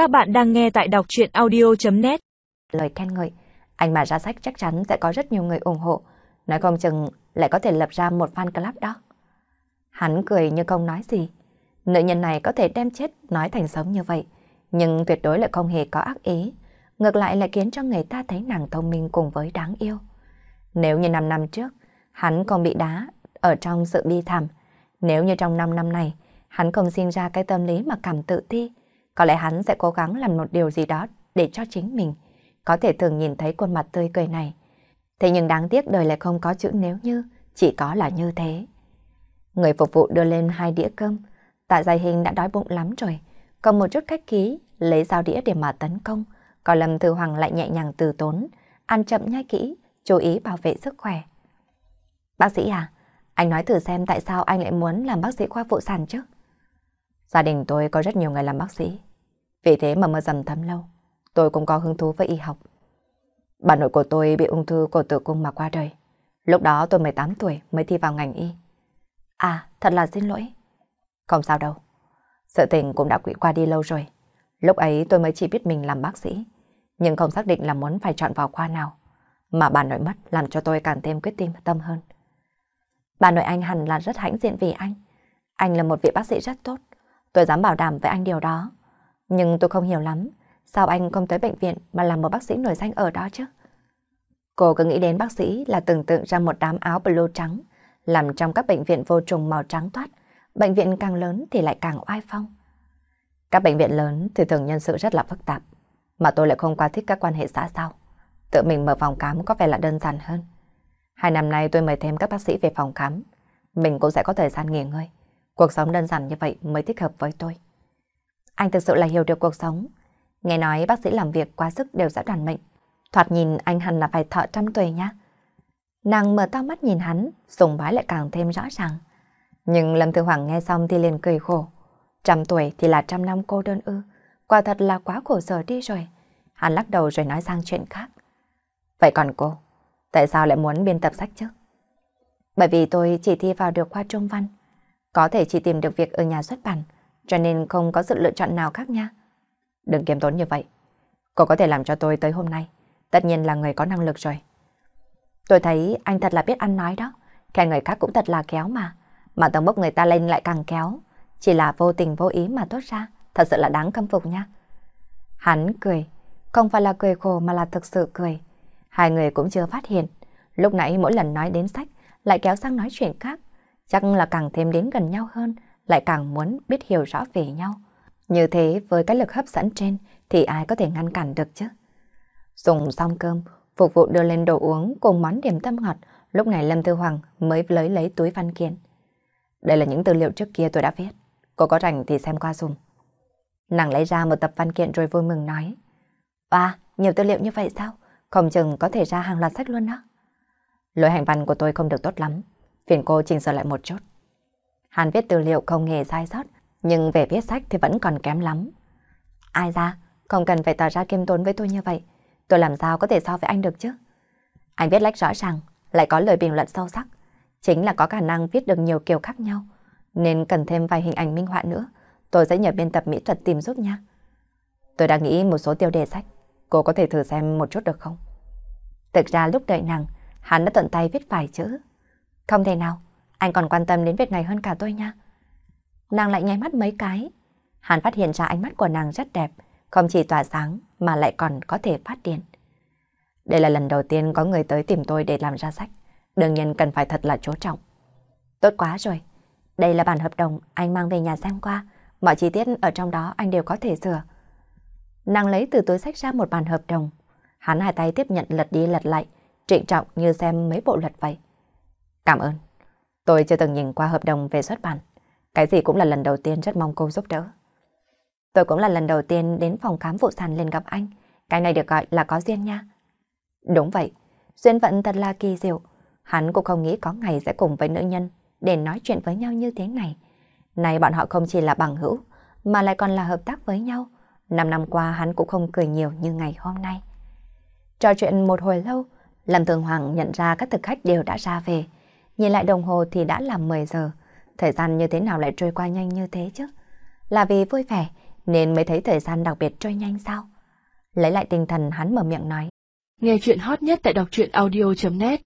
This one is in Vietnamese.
Các bạn đang nghe tại đọc chuyện audio.net Lời khen ngợi, anh mà ra sách chắc chắn sẽ có rất nhiều người ủng hộ, nói không chừng lại có thể lập ra một fan club đó. Hắn cười như không nói gì. Nữ nhân này có thể đem chết nói thành sống như vậy, nhưng tuyệt đối lại không hề có ác ý. Ngược lại lại khiến cho người ta thấy nàng thông minh cùng với đáng yêu. Nếu như 5 năm trước, hắn còn bị đá ở trong sự bi thảm. Nếu như trong 5 năm này, hắn không sinh ra cái tâm lý mà cảm tự ti, có lẽ hắn sẽ cố gắng làm một điều gì đó để cho chính mình có thể thường nhìn thấy khuôn mặt tươi cười này. Thế nhưng đáng tiếc đời lại không có chữ nếu như, chỉ có là như thế. Người phục vụ đưa lên hai đĩa cơm, tạ dài hình đã đói bụng lắm rồi, còn một chút khách khí, lấy dao đĩa để mà tấn công, còn Lâm Thư Hoàng lại nhẹ nhàng từ tốn, ăn chậm nhai kỹ, chú ý bảo vệ sức khỏe. Bác sĩ à, anh nói thử xem tại sao anh lại muốn làm bác sĩ khoa phụ sản chứ? Gia đình tôi có rất nhiều người làm bác sĩ. Vì thế mà mơ dầm thấm lâu, tôi cũng có hứng thú với y học. Bà nội của tôi bị ung thư cổ tử cung mà qua đời. Lúc đó tôi 18 tuổi mới thi vào ngành y. À, thật là xin lỗi. Không sao đâu. Sự tình cũng đã quỵ qua đi lâu rồi. Lúc ấy tôi mới chỉ biết mình làm bác sĩ, nhưng không xác định là muốn phải chọn vào khoa nào. Mà bà nội mất làm cho tôi càng thêm quyết tim tâm hơn. Bà nội anh hẳn là rất hãnh diện vì anh. Anh là một vị bác sĩ rất tốt. Tôi dám bảo đảm với anh điều đó. Nhưng tôi không hiểu lắm, sao anh không tới bệnh viện mà làm một bác sĩ nổi danh ở đó chứ? Cô cứ nghĩ đến bác sĩ là tưởng tượng ra một đám áo blue trắng, làm trong các bệnh viện vô trùng màu trắng toát. Bệnh viện càng lớn thì lại càng oai phong. Các bệnh viện lớn thì thường nhân sự rất là phức tạp, mà tôi lại không quá thích các quan hệ xã giao. Tự mình mở phòng khám có vẻ là đơn giản hơn. Hai năm nay tôi mời thêm các bác sĩ về phòng khám, mình cũng sẽ có thời gian nghỉ ngơi. Cuộc sống đơn giản như vậy mới thích hợp với tôi. Anh thực sự là hiểu được cuộc sống. Nghe nói bác sĩ làm việc quá sức đều sẽ đoàn mệnh. Thoạt nhìn anh hẳn là phải thọ trăm tuổi nhá. Nàng mở to mắt nhìn hắn, sùng bái lại càng thêm rõ ràng. Nhưng Lâm Thư Hoàng nghe xong thì liền cười khổ. Trăm tuổi thì là trăm năm cô đơn ư. Quả thật là quá khổ sở đi rồi. Hắn lắc đầu rồi nói sang chuyện khác. Vậy còn cô, tại sao lại muốn biên tập sách chứ? Bởi vì tôi chỉ thi vào được khoa trung văn. Có thể chỉ tìm được việc ở nhà xuất bản, cho nên không có sự lựa chọn nào khác nha. Đừng kiếm tốn như vậy. Cô có thể làm cho tôi tới hôm nay. Tất nhiên là người có năng lực rồi. Tôi thấy anh thật là biết ăn nói đó. Khen người khác cũng thật là kéo mà. Mà tầng bốc người ta lên lại càng kéo. Chỉ là vô tình vô ý mà tốt ra. Thật sự là đáng khâm phục nha. Hắn cười. Không phải là cười khổ mà là thực sự cười. Hai người cũng chưa phát hiện. Lúc nãy mỗi lần nói đến sách lại kéo sang nói chuyện khác. Chắc là càng thêm đến gần nhau hơn, lại càng muốn biết hiểu rõ về nhau. Như thế với cái lực hấp dẫn trên thì ai có thể ngăn cản được chứ? Dùng xong cơm, phục vụ đưa lên đồ uống cùng món điểm tâm ngọt, lúc này Lâm Tư Hoàng mới lấy lấy túi văn kiện. Đây là những tư liệu trước kia tôi đã viết, cô có rảnh thì xem qua dùng. Nàng lấy ra một tập văn kiện rồi vui mừng nói. À, nhiều tư liệu như vậy sao? Không chừng có thể ra hàng loạt sách luôn đó. Lỗi hành văn của tôi không được tốt lắm, phiền cô chỉnh sửa lại một chút. Hàn viết tư liệu không hề sai sót, nhưng về viết sách thì vẫn còn kém lắm. Ai ra, không cần phải tỏ ra kiêm tốn với tôi như vậy. Tôi làm sao có thể so với anh được chứ? Anh viết lách rõ ràng, lại có lời bình luận sâu sắc. Chính là có khả năng viết được nhiều kiểu khác nhau. Nên cần thêm vài hình ảnh minh họa nữa. Tôi sẽ nhờ biên tập mỹ thuật tìm giúp nha. Tôi đang nghĩ một số tiêu đề sách. Cô có thể thử xem một chút được không? Thực ra lúc đợi nàng, hắn đã tận tay viết vài chữ. Không thể nào, anh còn quan tâm đến việc này hơn cả tôi nha. Nàng lại nháy mắt mấy cái. Hắn phát hiện ra ánh mắt của nàng rất đẹp, không chỉ tỏa sáng mà lại còn có thể phát điện. Đây là lần đầu tiên có người tới tìm tôi để làm ra sách. Đương nhiên cần phải thật là chú trọng. Tốt quá rồi. Đây là bản hợp đồng anh mang về nhà xem qua. Mọi chi tiết ở trong đó anh đều có thể sửa. Nàng lấy từ túi sách ra một bản hợp đồng. Hắn hai tay tiếp nhận lật đi lật lại, trịnh trọng như xem mấy bộ luật vậy. Cảm ơn. Tôi chưa từng nhìn qua hợp đồng về xuất bản. Cái gì cũng là lần đầu tiên rất mong cô giúp đỡ. Tôi cũng là lần đầu tiên đến phòng khám phụ sản lên gặp anh. Cái này được gọi là có duyên nha. Đúng vậy, duyên vận thật là kỳ diệu. Hắn cũng không nghĩ có ngày sẽ cùng với nữ nhân để nói chuyện với nhau như thế này. Này bọn họ không chỉ là bằng hữu, mà lại còn là hợp tác với nhau. Năm năm qua hắn cũng không cười nhiều như ngày hôm nay. Trò chuyện một hồi lâu, Lâm Thường Hoàng nhận ra các thực khách đều đã ra về. Nhìn lại đồng hồ thì đã là 10 giờ. Thời gian như thế nào lại trôi qua nhanh như thế chứ? Là vì vui vẻ, nên mới thấy thời gian đặc biệt trôi nhanh sao? Lấy lại tinh thần, hắn mở miệng nói. Nghe chuyện hot nhất tại đọc truyện audio.net